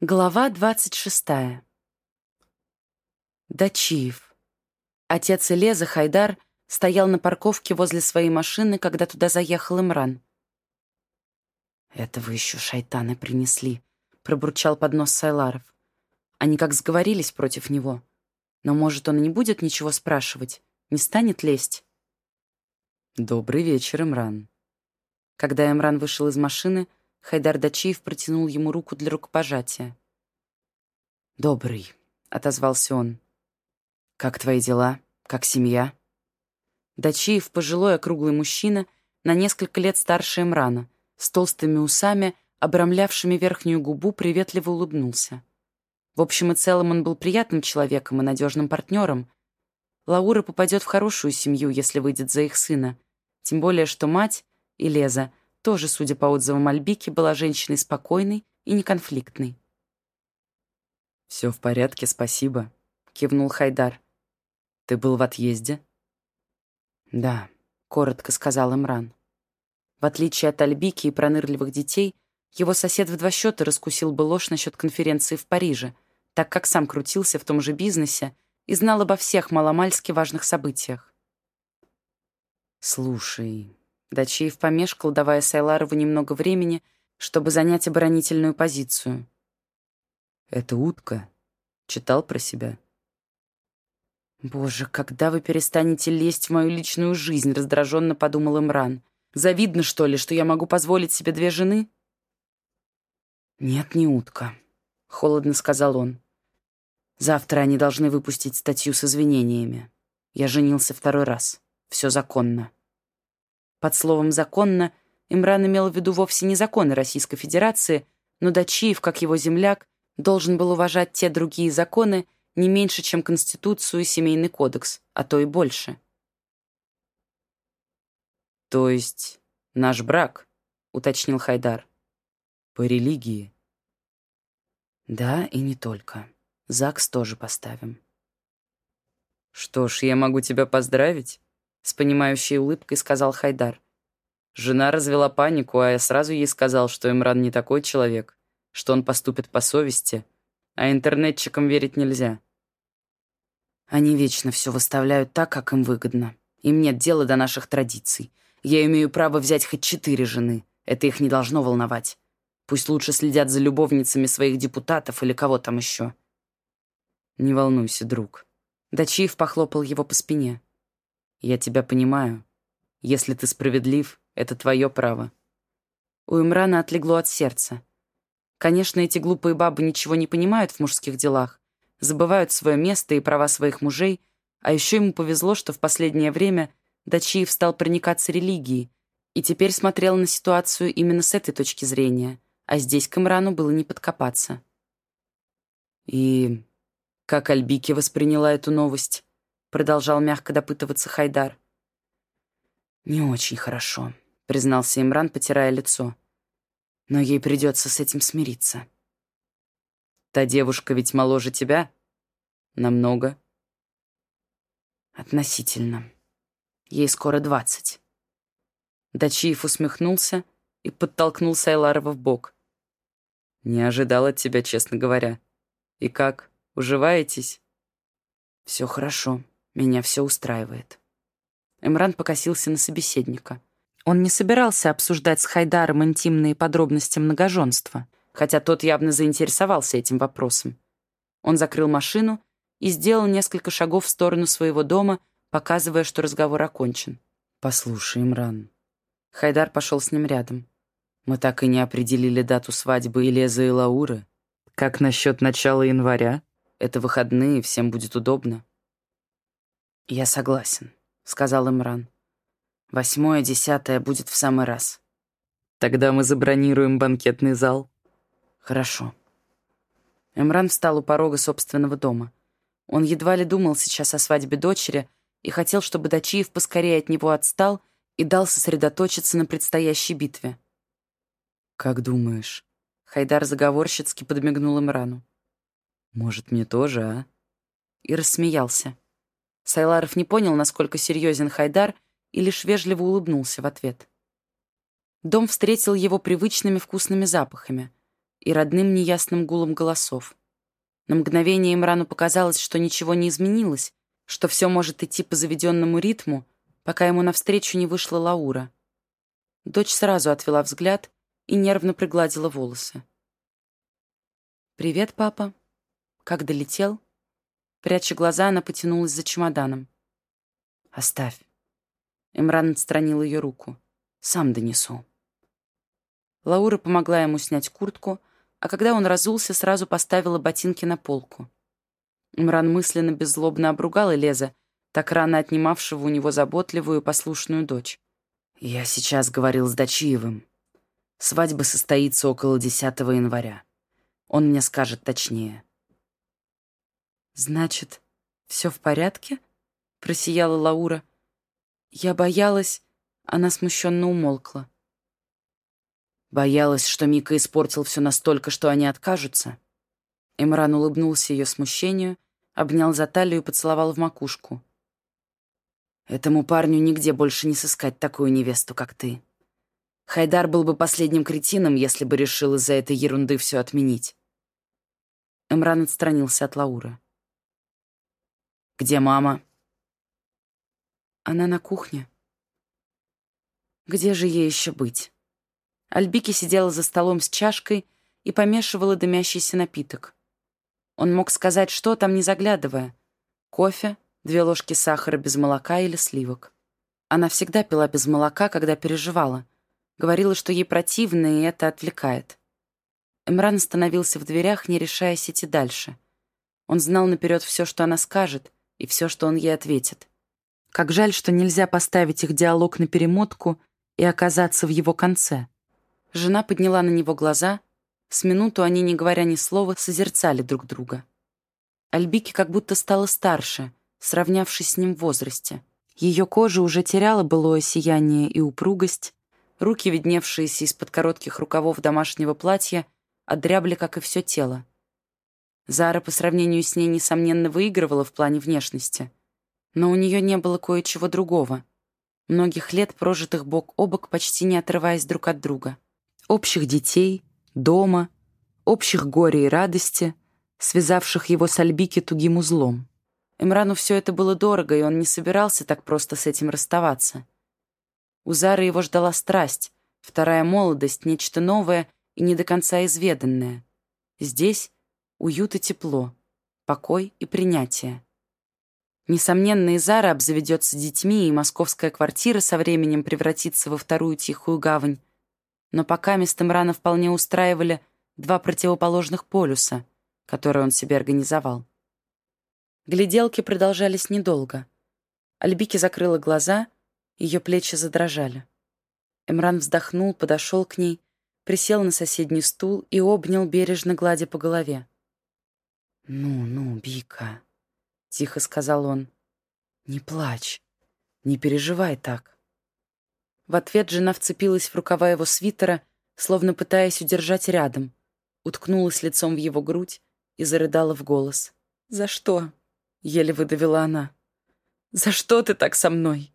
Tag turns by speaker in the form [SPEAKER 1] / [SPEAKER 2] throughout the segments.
[SPEAKER 1] Глава двадцать шестая. Дачиев. Отец Илеза, Хайдар, стоял на парковке возле своей машины, когда туда заехал Имран. «Этого еще шайтаны принесли», — пробурчал под нос Сайларов. Они как сговорились против него. Но, может, он и не будет ничего спрашивать, не станет лезть.
[SPEAKER 2] «Добрый вечер, Имран».
[SPEAKER 1] Когда Имран вышел из машины, Хайдар Дачиев протянул ему руку для рукопожатия.
[SPEAKER 2] «Добрый», — отозвался он. «Как твои дела? Как семья?»
[SPEAKER 1] Дачиев, пожилой округлый мужчина, на несколько лет старше Эмрана, с толстыми усами, обрамлявшими верхнюю губу, приветливо улыбнулся. В общем и целом он был приятным человеком и надежным партнером. Лаура попадет в хорошую семью, если выйдет за их сына. Тем более, что мать, Илеза, тоже, судя по отзывам Альбики, была женщиной спокойной и неконфликтной.
[SPEAKER 2] «Все в порядке, спасибо», — кивнул Хайдар. «Ты был в отъезде?»
[SPEAKER 1] «Да», — коротко сказал Имран. В отличие от Альбики и пронырливых детей, его сосед в два счета раскусил бы ложь насчет конференции в Париже, так как сам крутился в том же бизнесе и знал обо всех маломальски важных событиях.
[SPEAKER 2] «Слушай,
[SPEAKER 1] Дачиев помешкал, давая Сайларову немного времени, чтобы занять оборонительную позицию.
[SPEAKER 2] «Это утка. Читал про себя?»
[SPEAKER 1] «Боже, когда вы перестанете лезть в мою личную жизнь?» — раздраженно подумал Имран. «Завидно, что ли, что я могу позволить себе две жены?» «Нет, не утка», — холодно сказал он. «Завтра они должны выпустить статью с извинениями. Я женился второй раз. Все законно». Под словом «законно» Имран имел в виду вовсе не законы Российской Федерации, но Дачиев, как его земляк, должен был уважать те другие законы не меньше, чем Конституцию и Семейный кодекс, а то и больше.
[SPEAKER 2] «То есть наш брак?» — уточнил Хайдар. «По религии?»
[SPEAKER 1] «Да, и не только. ЗАГС тоже поставим».
[SPEAKER 2] «Что ж, я могу тебя поздравить?» С понимающей улыбкой сказал Хайдар. Жена развела панику, а я сразу ей сказал, что Имран не такой человек, что он поступит по совести, а интернетчикам верить нельзя.
[SPEAKER 1] Они вечно все выставляют так, как им выгодно. Им нет дела до наших традиций. Я имею право взять хоть четыре жены. Это их не должно волновать. Пусть лучше следят за любовницами своих депутатов или кого там еще.
[SPEAKER 2] Не волнуйся, друг.
[SPEAKER 1] Дачиев похлопал его по спине.
[SPEAKER 2] Я тебя понимаю. Если ты справедлив, это твое право.
[SPEAKER 1] У Имрана отлегло от сердца. Конечно, эти глупые бабы ничего не понимают в мужских делах, забывают свое место и права своих мужей, а еще ему повезло, что в последнее время Дачиев стал проникаться религией и теперь смотрел на ситуацию именно с этой точки зрения, а здесь к Имрану было не подкопаться.
[SPEAKER 2] И как Альбики восприняла эту новость? Продолжал мягко допытываться Хайдар.
[SPEAKER 1] «Не очень хорошо», — признался Имран, потирая лицо. «Но ей придется с этим смириться».
[SPEAKER 2] «Та девушка ведь моложе тебя?» «Намного».
[SPEAKER 1] «Относительно. Ей скоро двадцать».
[SPEAKER 2] Дачиев усмехнулся и подтолкнул Сайларова в бок. «Не ожидал от тебя, честно говоря. И как, уживаетесь?»
[SPEAKER 1] «Все хорошо», меня все устраивает». Эмран покосился на собеседника. Он не собирался обсуждать с Хайдаром интимные подробности многоженства, хотя тот явно заинтересовался этим вопросом. Он закрыл машину и сделал несколько шагов в сторону своего дома, показывая, что разговор окончен.
[SPEAKER 2] «Послушай, Имран».
[SPEAKER 1] Хайдар пошел с ним рядом.
[SPEAKER 2] «Мы так и не определили дату свадьбы Илеза и Лауры. Как насчет начала января? Это выходные, всем будет удобно».
[SPEAKER 1] «Я согласен», — сказал Имран. «Восьмое, десятое будет в самый раз».
[SPEAKER 2] «Тогда мы забронируем банкетный зал».
[SPEAKER 1] «Хорошо». Эмран встал у порога собственного дома. Он едва ли думал сейчас о свадьбе дочери и хотел, чтобы Дачиев поскорее от него отстал и дал сосредоточиться на предстоящей битве.
[SPEAKER 2] «Как думаешь?»
[SPEAKER 1] Хайдар заговорщицки подмигнул Имрану.
[SPEAKER 2] «Может, мне тоже, а?»
[SPEAKER 1] И рассмеялся. Сайларов не понял, насколько серьезен Хайдар, и лишь вежливо улыбнулся в ответ. Дом встретил его привычными вкусными запахами. и родным неясным гулом голосов. На мгновение Имрану показалось, что ничего не изменилось, что все может идти по заведенному ритму, пока ему навстречу не вышла Лаура. Дочь сразу отвела взгляд и нервно пригладила волосы. «Привет, папа. Как долетел?» Пряча глаза, она потянулась за чемоданом. «Оставь». Имран отстранил ее руку. «Сам донесу». Лаура помогла ему снять куртку, а когда он разулся, сразу поставила ботинки на полку. Имран мысленно беззлобно обругал Элеза, так рано отнимавшего у него заботливую и послушную дочь. «Я сейчас говорил с Дачиевым. Свадьба состоится около 10 января. Он мне скажет точнее».
[SPEAKER 2] «Значит, все в порядке?» — просияла Лаура. «Я боялась...» — она смущенно умолкла.
[SPEAKER 1] Боялась, что Мика испортил все настолько, что они откажутся. Имран улыбнулся ее смущению, обнял за талию и поцеловал в макушку. «Этому парню нигде больше не сыскать такую невесту, как ты. Хайдар был бы последним кретином, если бы решил из-за этой ерунды все отменить». Эмран отстранился от Лауры. «Где мама?»
[SPEAKER 2] «Она на кухне». «Где же ей еще быть?» Альбики сидела за столом с чашкой и помешивала дымящийся напиток. Он мог сказать, что там, не заглядывая. Кофе, две ложки сахара без молока или сливок. Она всегда пила без молока, когда переживала. Говорила, что ей противно, и это отвлекает. Эмран остановился в дверях, не решаясь идти дальше. Он знал наперед все, что она скажет, и все, что он ей ответит. Как жаль, что нельзя поставить их диалог на перемотку и оказаться в его конце. Жена подняла на него глаза. С минуту они, не говоря ни слова, созерцали друг друга. Альбики как будто стала старше, сравнявшись с ним в возрасте. Ее кожа уже теряла былое сияние и упругость, руки, видневшиеся из-под коротких рукавов домашнего платья, одрябли, как и все тело. Зара по сравнению с ней, несомненно, выигрывала в плане внешности. Но у нее не было кое-чего другого. Многих лет, прожитых бок о бок, почти не отрываясь друг от друга общих детей, дома, общих горя и радости, связавших его с Альбики тугим узлом. Эмрану все это было дорого, и он не собирался так просто с этим расставаться. У Зары его ждала страсть, вторая молодость, нечто новое и не до конца изведанное. Здесь уют и тепло, покой и принятие. Несомненно, и Зара обзаведется детьми, и московская квартира со временем превратится во вторую тихую гавань, но пока Мистемрана вполне устраивали два противоположных полюса, которые он себе организовал. Гляделки продолжались недолго. Альбики закрыла глаза, ее плечи задрожали. Эмран вздохнул, подошел к ней, присел на соседний стул и обнял, бережно гладя по голове. «Ну, ну, Бика», — тихо сказал он, — «не плачь, не переживай так». В ответ жена вцепилась в рукава его свитера, словно пытаясь удержать рядом, уткнулась лицом в его грудь и зарыдала в голос. «За что?» — еле выдавила она. «За что ты так со мной?»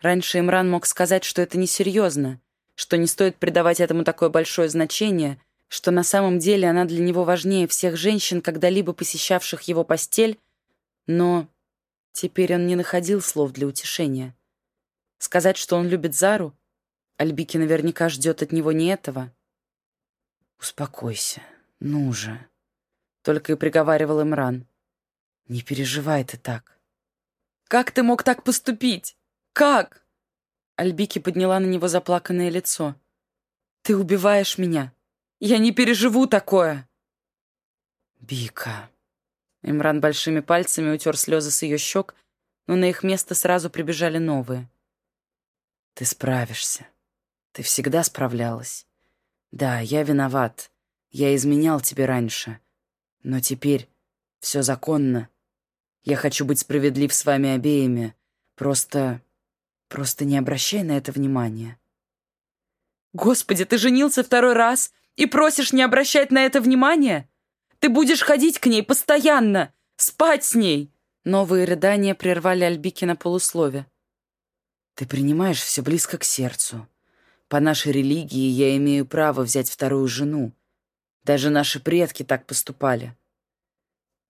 [SPEAKER 2] Раньше Имран мог сказать, что это несерьезно, что не стоит придавать этому такое большое значение, что на самом деле она для него важнее всех женщин, когда-либо посещавших его постель, но теперь он не находил слов для утешения. Сказать, что он любит Зару? Альбики наверняка ждет от него не этого. «Успокойся, ну же», — только и приговаривал Имран. «Не переживай ты так». «Как ты мог так поступить? Как?» Альбики подняла на него заплаканное лицо. «Ты убиваешь меня. Я не переживу такое!» «Бика!» Имран большими пальцами утер слезы с ее щек, но на их место сразу прибежали новые. Ты справишься. Ты всегда справлялась. Да, я виноват. Я изменял тебе раньше. Но теперь все законно. Я хочу быть справедлив с вами обеими. Просто... Просто не обращай на это внимания. Господи, ты женился второй раз и просишь не обращать на это внимания? Ты будешь ходить к ней постоянно, спать с ней. Новые рыдания прервали Альбики на полуслове. Ты принимаешь все близко к сердцу. По нашей религии я имею право взять вторую жену. Даже наши предки так поступали.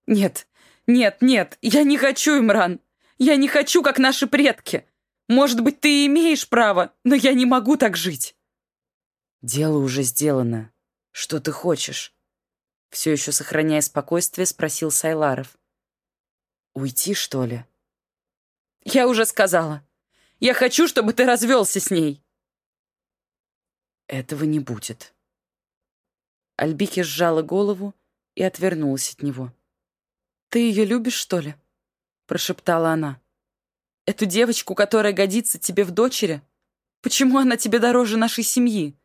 [SPEAKER 1] Нет, нет, нет, я не хочу, Имран. Я не хочу, как наши предки. Может быть, ты имеешь право, но я не могу так жить.
[SPEAKER 2] Дело уже сделано. Что ты хочешь? Все еще сохраняя спокойствие, спросил Сайларов. Уйти, что ли?
[SPEAKER 1] Я уже сказала. Я хочу, чтобы ты развелся с ней.
[SPEAKER 2] Этого не будет. Альбики сжала голову и отвернулась от него.
[SPEAKER 1] «Ты ее любишь, что ли?» — прошептала она. «Эту девочку, которая годится тебе в дочери? Почему она тебе дороже нашей семьи?»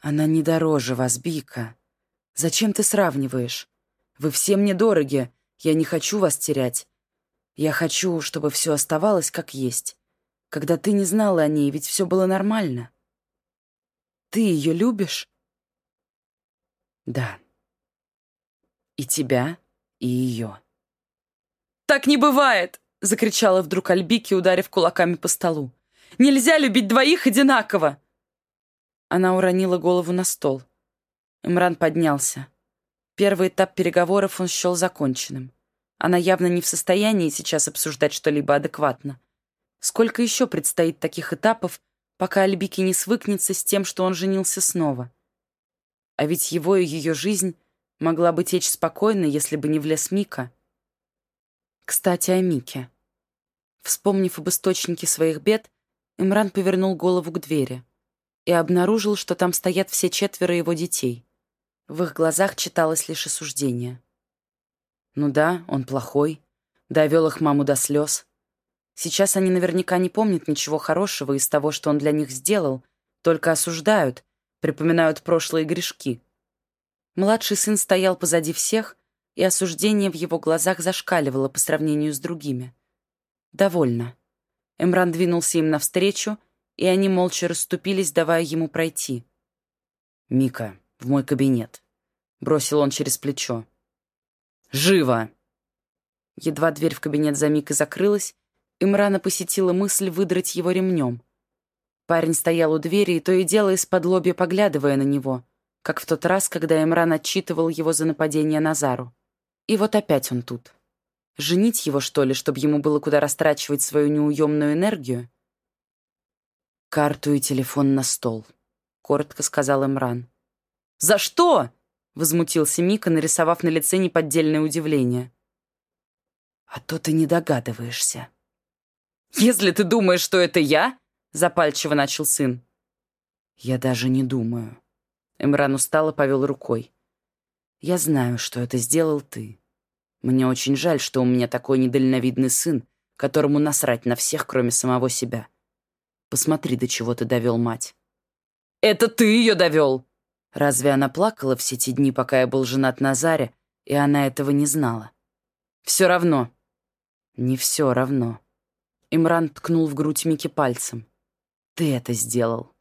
[SPEAKER 2] «Она не дороже вас, Бика. Зачем ты сравниваешь? Вы все мне дороги. Я не хочу вас терять. Я хочу, чтобы все оставалось как есть. Когда ты не знала о ней, ведь все было нормально.
[SPEAKER 1] Ты ее любишь?»
[SPEAKER 2] «Да. И тебя, и ее».
[SPEAKER 1] «Так не бывает!» — закричала вдруг Альбики, ударив кулаками по столу. «Нельзя любить двоих одинаково!» Она уронила голову на стол. Имран поднялся. Первый этап переговоров он счел законченным. Она явно не в состоянии сейчас обсуждать что-либо адекватно. Сколько еще предстоит таких этапов, пока Альбики не свыкнется с тем, что он женился снова? А ведь его и ее жизнь могла бы течь спокойно, если бы не влез Мика. Кстати, о Мике. Вспомнив об источнике своих бед, Имран повернул голову к двери и обнаружил, что там стоят все четверо его детей. В их глазах читалось лишь осуждение. Ну да, он плохой, довел их маму до слез. Сейчас они наверняка не помнят ничего хорошего из того, что он для них сделал, только осуждают, припоминают прошлые грешки. Младший сын стоял позади всех и осуждение в его глазах зашкаливало по сравнению с другими. «Довольно». Эмран двинулся им навстречу, и они молча расступились, давая ему пройти.
[SPEAKER 2] «Мика, в мой кабинет», — бросил он через плечо. «Живо!»
[SPEAKER 1] Едва дверь в кабинет за Микой закрылась, Имрана посетила мысль выдрать его ремнем. Парень стоял у двери и то и дело из-под лобья поглядывая на него, как в тот раз, когда Имран отчитывал его за нападение на Зару. И вот опять он тут. Женить его, что ли, чтобы ему было куда растрачивать свою неуемную энергию?
[SPEAKER 2] «Карту и телефон на стол», — коротко сказал Имран.
[SPEAKER 1] «За что?» — возмутился Мика, нарисовав на лице неподдельное удивление.
[SPEAKER 2] «А то ты не догадываешься».
[SPEAKER 1] «Если ты думаешь, что это я?» — запальчиво начал сын.
[SPEAKER 2] «Я даже не думаю». Эмран устало повел рукой. Я знаю, что это сделал ты. Мне очень жаль, что у меня такой недальновидный сын, которому насрать на всех, кроме самого себя. Посмотри, до чего ты довел мать.
[SPEAKER 1] Это ты ее довел?
[SPEAKER 2] Разве она плакала все те дни, пока я был женат на Заре, и она этого не знала?
[SPEAKER 1] Все равно.
[SPEAKER 2] Не все равно. Имран ткнул в грудь Мики пальцем. Ты это сделал.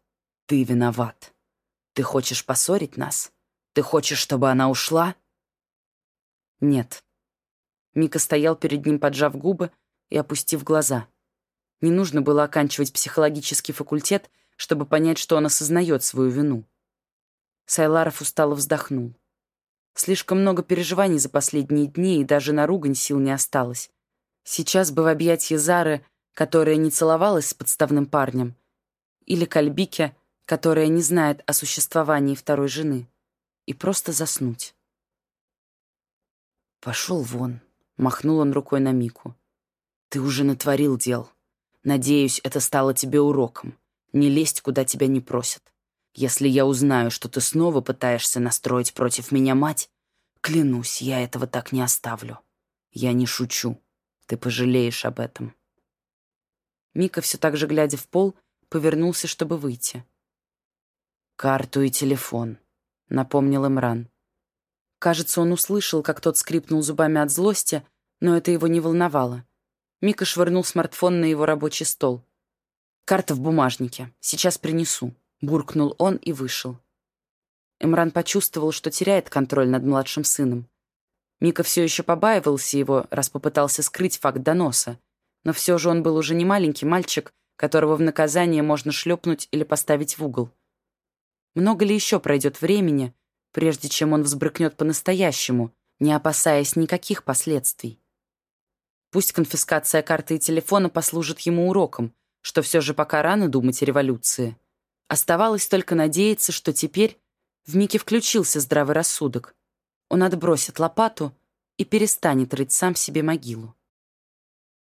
[SPEAKER 2] Ты виноват. Ты хочешь поссорить нас? Ты хочешь, чтобы она ушла?»
[SPEAKER 1] «Нет». Мика стоял перед ним, поджав губы и опустив глаза. Не нужно было оканчивать психологический факультет, чтобы понять, что он осознает свою вину. Сайларов устало вздохнул. Слишком много переживаний за последние дни, и даже на ругань сил не осталось. Сейчас бы в объятье Зары, которая не целовалась с подставным парнем, или Кальбике, которая не знает о существовании второй жены и просто заснуть.
[SPEAKER 2] «Пошел вон», — махнул он рукой на Мику. «Ты уже натворил дел. Надеюсь, это стало тебе уроком. Не лезть, куда тебя не просят. Если я узнаю, что ты снова пытаешься настроить против меня мать, клянусь, я этого так не оставлю. Я не шучу. Ты пожалеешь об этом».
[SPEAKER 1] Мика, все так же глядя в пол, повернулся, чтобы выйти.
[SPEAKER 2] «Карту и телефон», — напомнил Имран.
[SPEAKER 1] Кажется, он услышал, как тот скрипнул зубами от злости, но это его не волновало. Мика швырнул смартфон на его рабочий стол. «Карта в бумажнике. Сейчас принесу», — буркнул он и вышел. Имран почувствовал, что теряет контроль над младшим сыном. Мика все еще побаивался его, раз попытался скрыть факт доноса. Но все же он был уже не маленький мальчик, которого в наказание можно шлепнуть или поставить в угол. Много ли еще пройдет времени, прежде чем он взбрыкнет по-настоящему, не опасаясь никаких последствий. Пусть конфискация карты и телефона послужит ему уроком, что все же пока рано думать о революции. Оставалось только надеяться, что теперь в Мике включился здравый рассудок. Он отбросит лопату и перестанет рыть сам себе могилу.